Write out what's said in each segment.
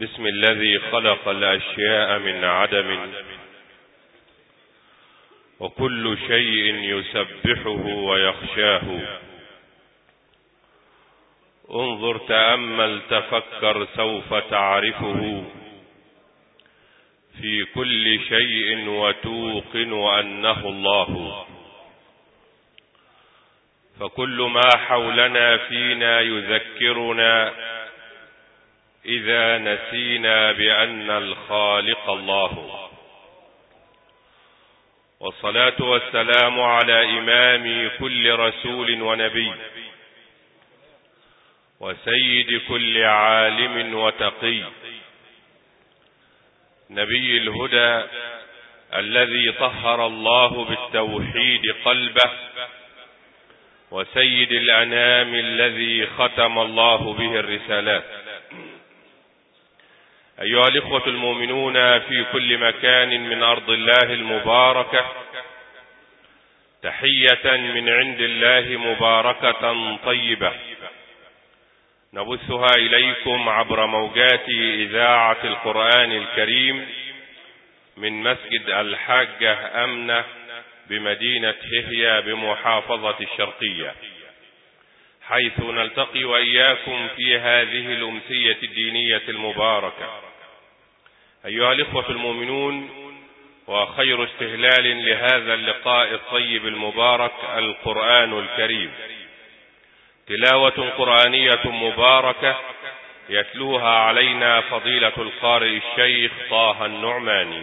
بسم الذي خلق الأشياء من عدم. وكل شيء يسبحه ويخشاه. انظر تأمل تفكر سوف تعرفه. في كل شيء وتوقن أنه الله. فكل ما حولنا فينا يذكرنا. إذا نسينا بأن الخالق الله. والصلاة والسلام على إمام كل رسول ونبي. وسيد كل عالم وتقي. نبي الهدى الذي طهر الله بالتوحيد قلبه. وسيد الأنام الذي ختم الله به الرسالات. أيها الإخوة المؤمنون في كل مكان من أرض الله المباركة تحية من عند الله مباركة طيبة. نبثها إليكم عبر موجات إذاعة القرآن الكريم من مسجد الحاجة أمنة بمدينة ههيا بمحافظة الشرقية. حيث نلتقي وإياكم في هذه الأمسية الدينية المباركة. أيها الإخوة المؤمنون وخير استهلال لهذا اللقاء الطيب المبارك القرآن الكريم. تلاوة قرآنية مباركة يتلوها علينا فضيلة القارئ الشيخ طه النعماني.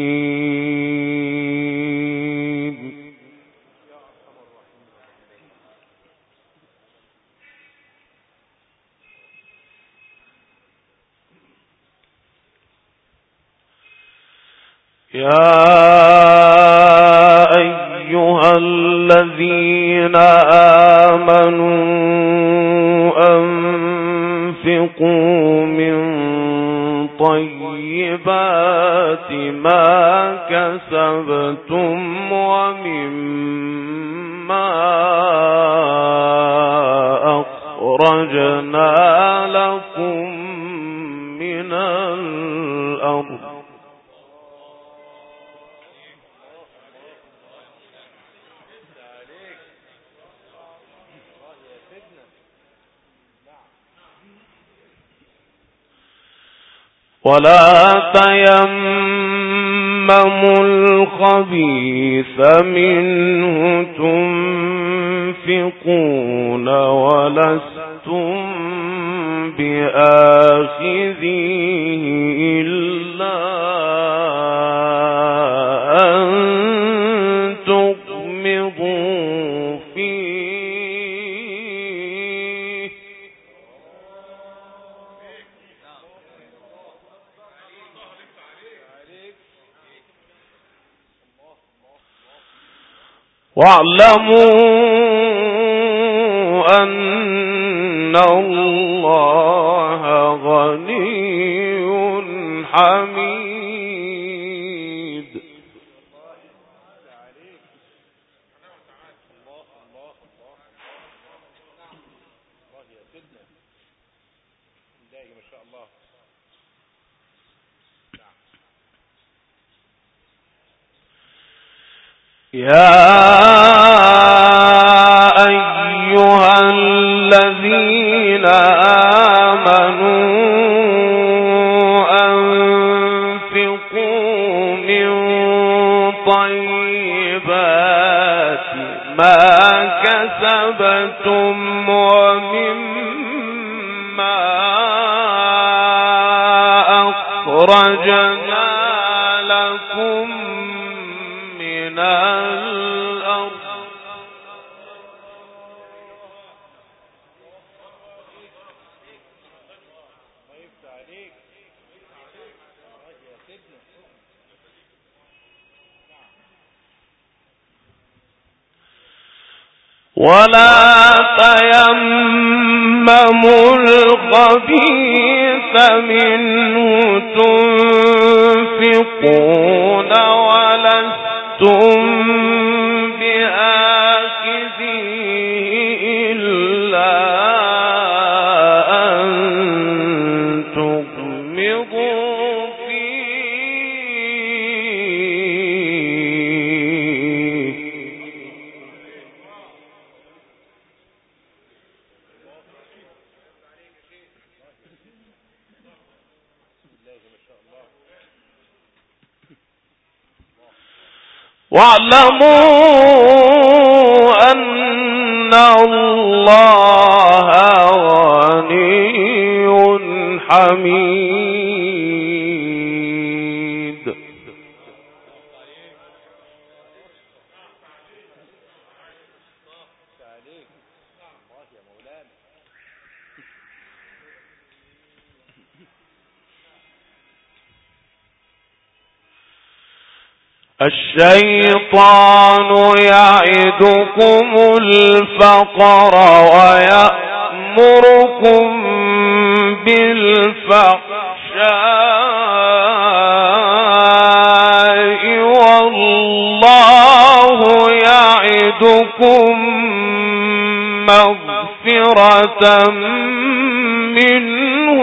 يا أيها الذين آمنوا أنفقوا من طيبات ما كسبتم ومما أخرجنا ولا تيمموا الخبيث منه تنفقون ولستم بآخذيه إلا واعلموا أن الله غني حميد. يا من الأرض. ولا تيمموا القبيل منه تنفقون ولستم واعلموا أن الله غني حميد. الشيطان يعدكم الفقر ويأمركم بالفحشاء والله يعدكم مغفرة منه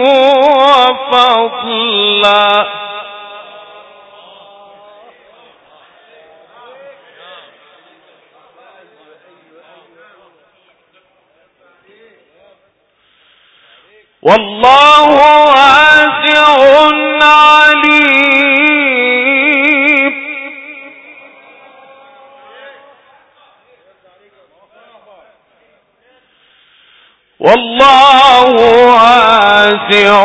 وفضلا. والله واسع عليم. والله واسع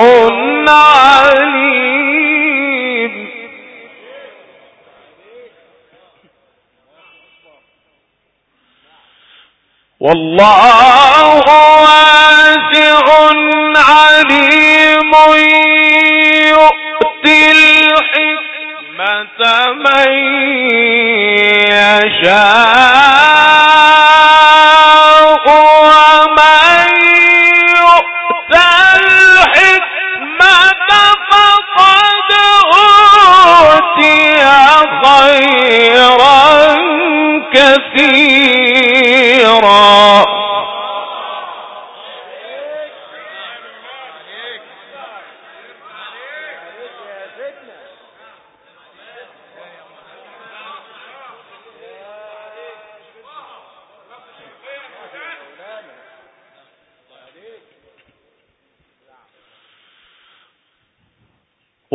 عليم. والله واسع عليم يؤتي الحكمة من يشاء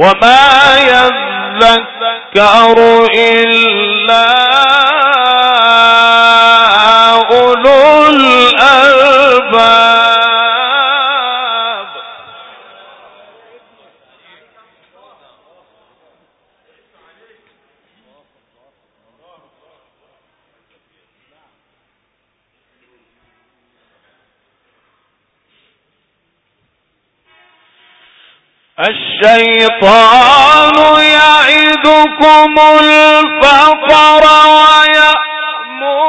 وما يذكر إلا الشيطان يعدكم الفقر ويأمركم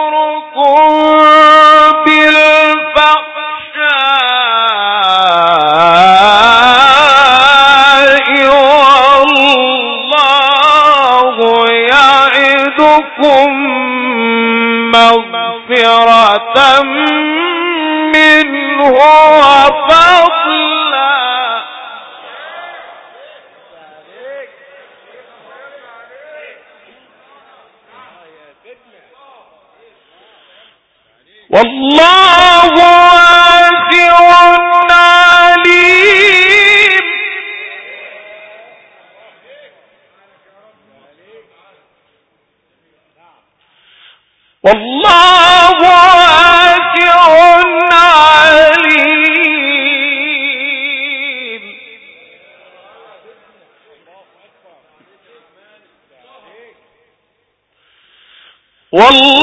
بالفحشاء والله يعدكم مغفرة منه وفضل والله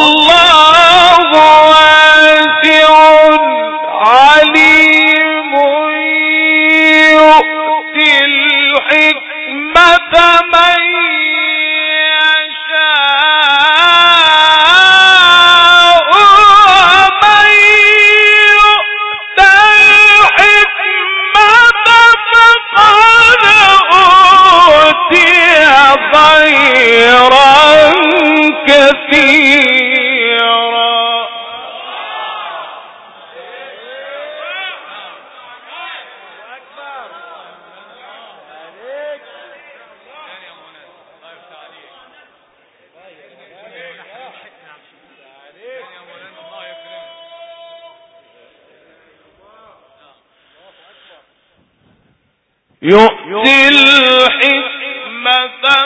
يؤتي الحكمة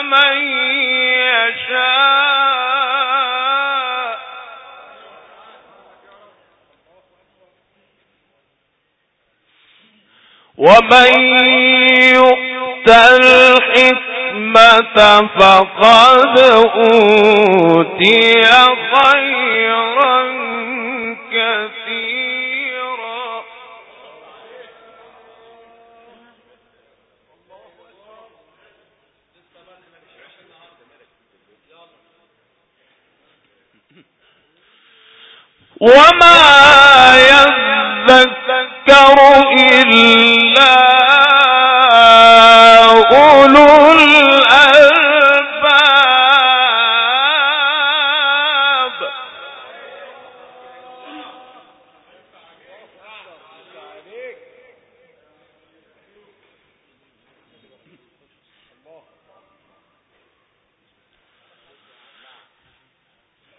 من يشاء. ومن يؤت الحكمة فقد أوتي خيرا وما يذكر إلا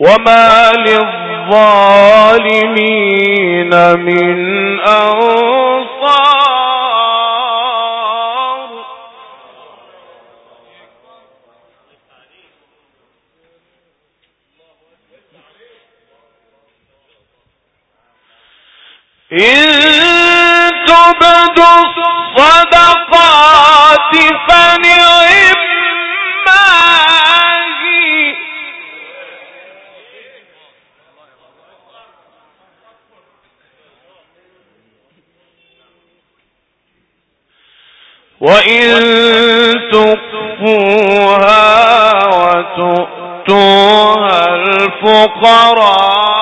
وما للظالمين من أنصار إن وإن تخفوها وتؤتوها الفقراء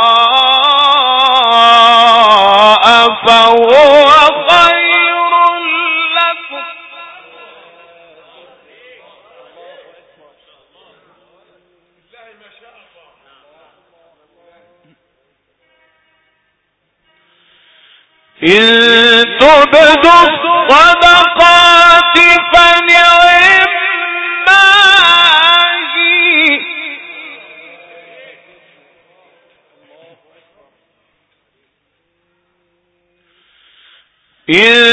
إن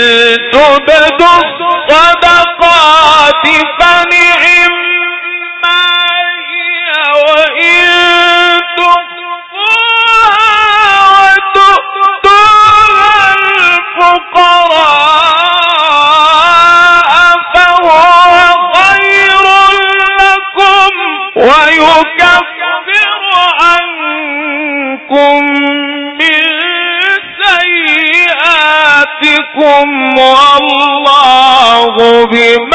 ربكم والله بما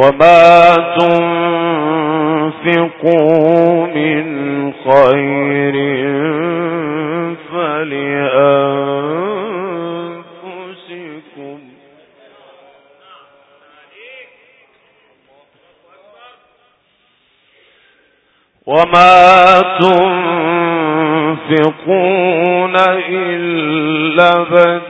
وما تنفقوا من خير فلأنفسكم وما تنفقون إلا ابتغاء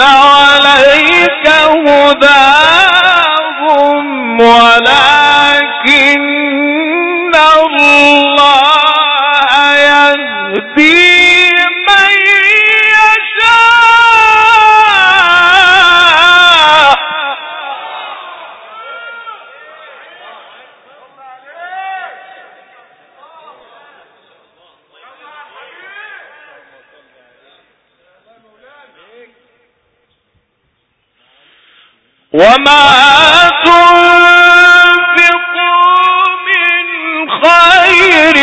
عليك وما تنفقوا من خير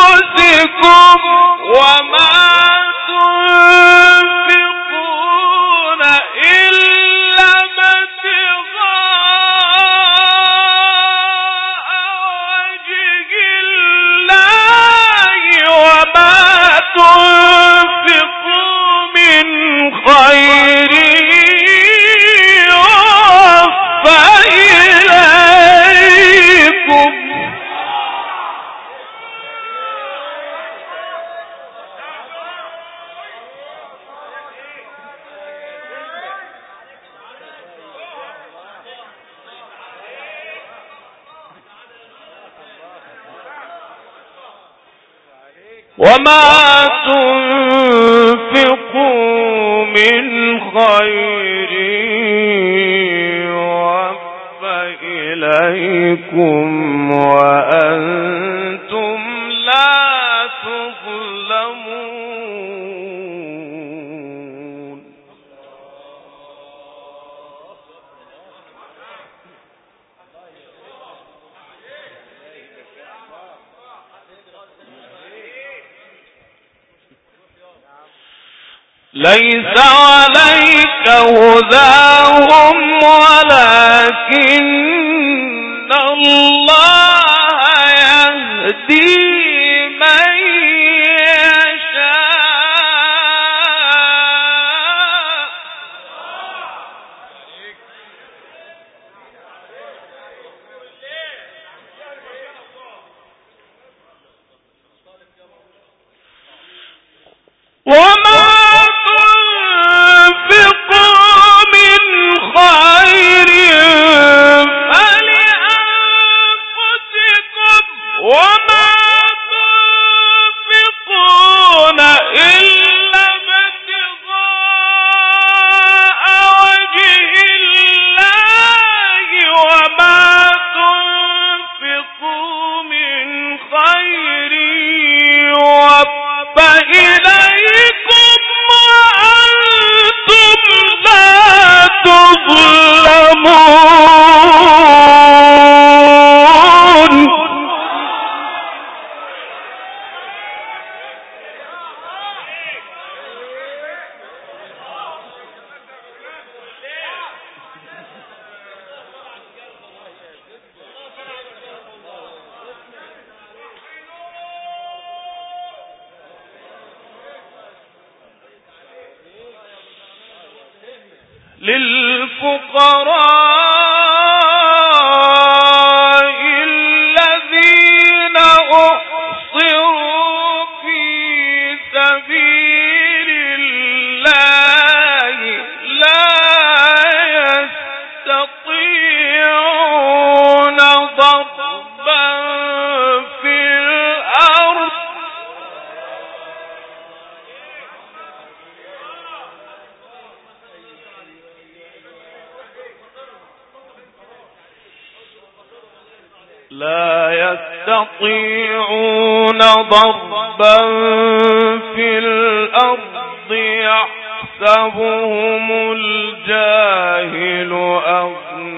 فلأنفسكم وما تنفقوا ولكن الله يهدي Yeah. لا يستطيعون ضربا في الأرض يحسبهم الجاهل أغنياء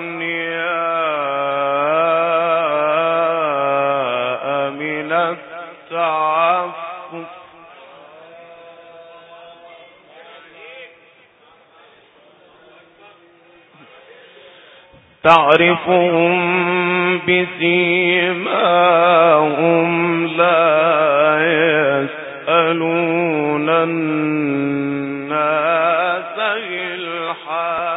من التعفف. تعرفهم بسيماهم لا يسألون الناس إلحافا.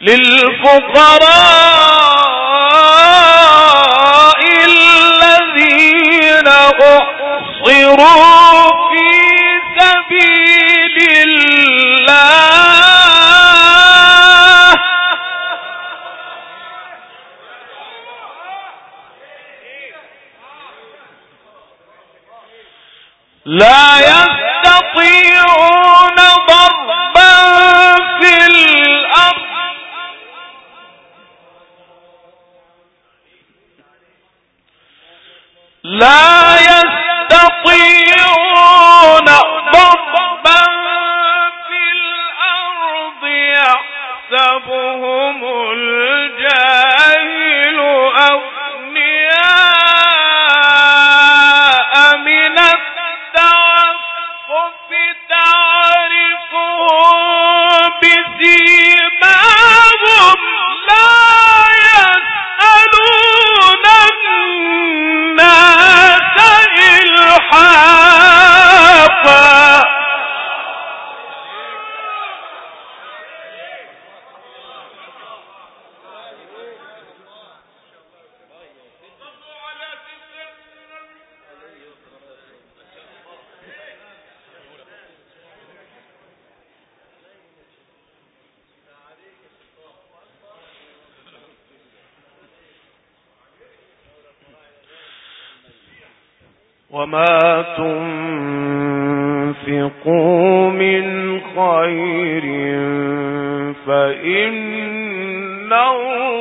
للفقراء يَشْكُرُونَ مَوْ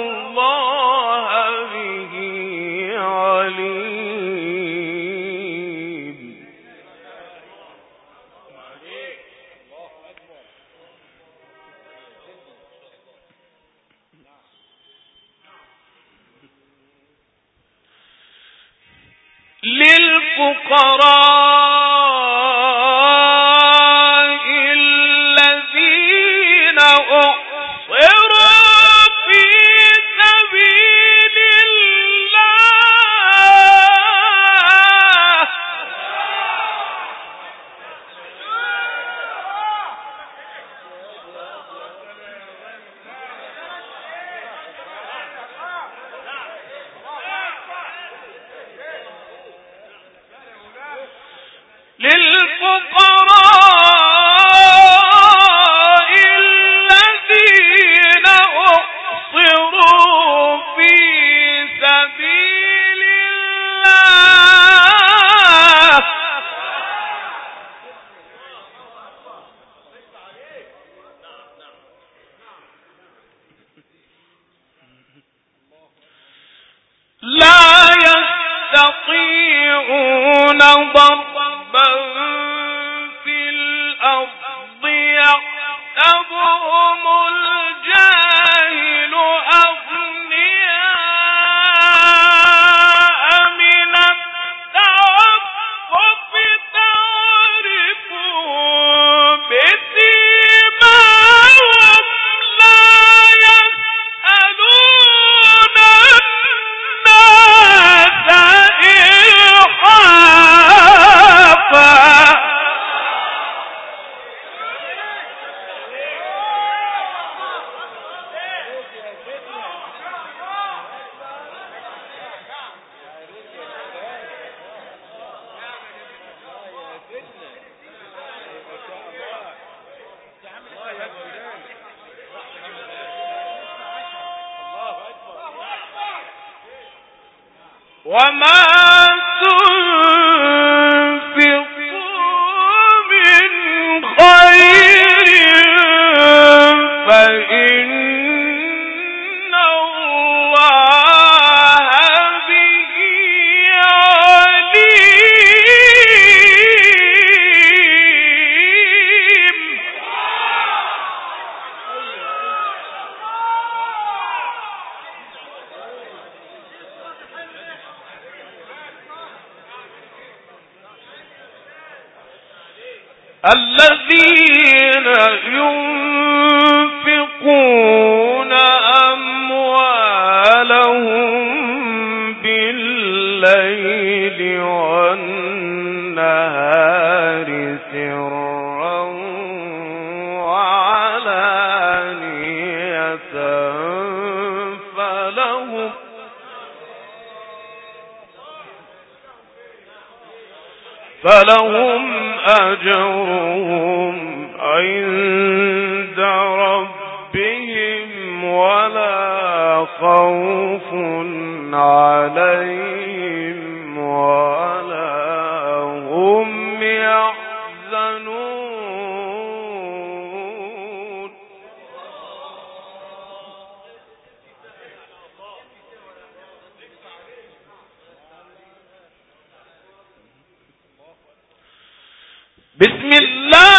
الذين ينفقون أموالهم بالليل والنهار سرا وعلانية فلهم فلهم أجرهم بسم اللہ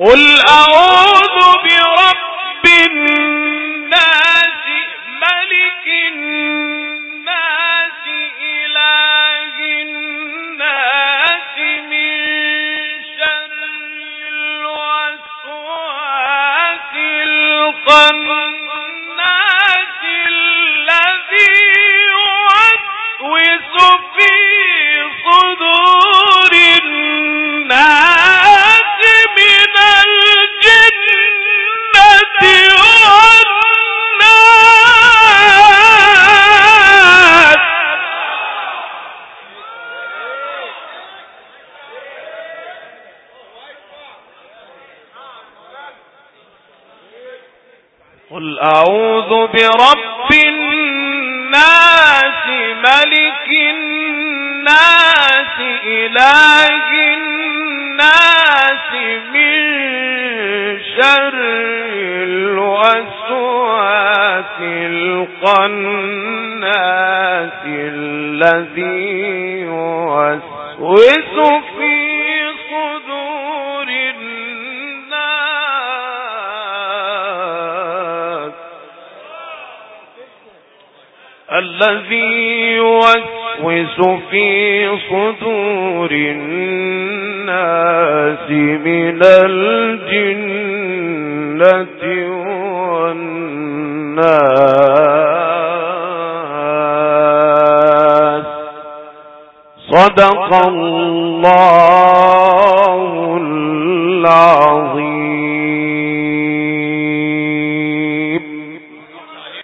قل أعوذ أعوذ برب الناس ملك الناس إله الناس من شر الوسواس القناس الذي يوسوس في الذي يوسوس في صدور الناس من الجنة والناس. صدق الله العظيم.